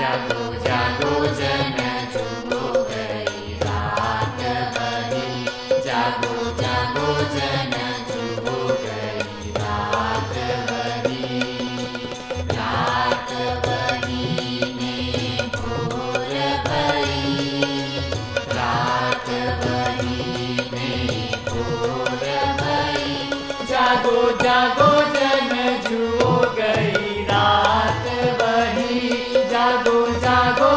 jago, jago. जागो जागो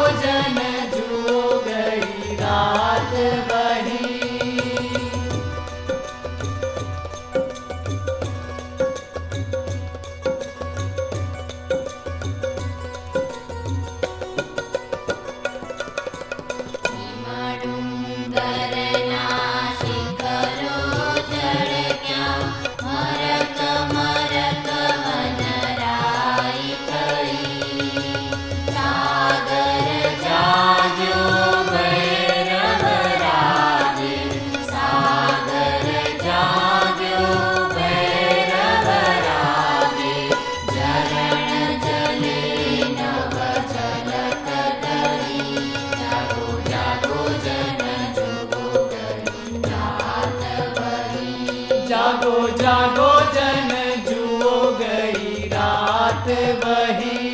जागो जागो जन जुओ गई रात वही।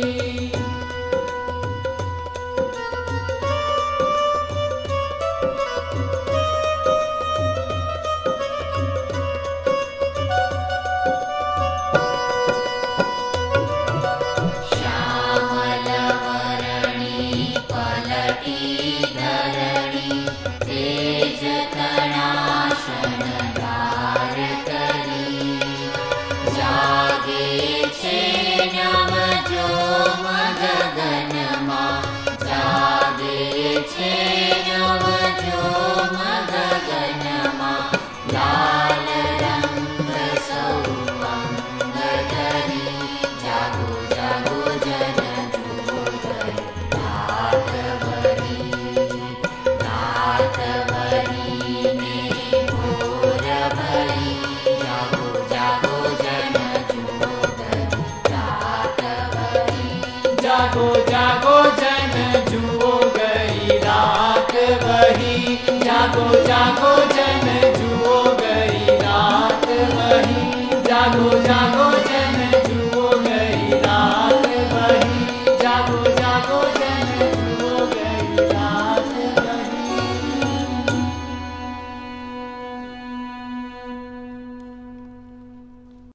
जागो जागो जन जुओ गई रात वही। जागो जागो जन जुओ गई रात वही। जागो जागो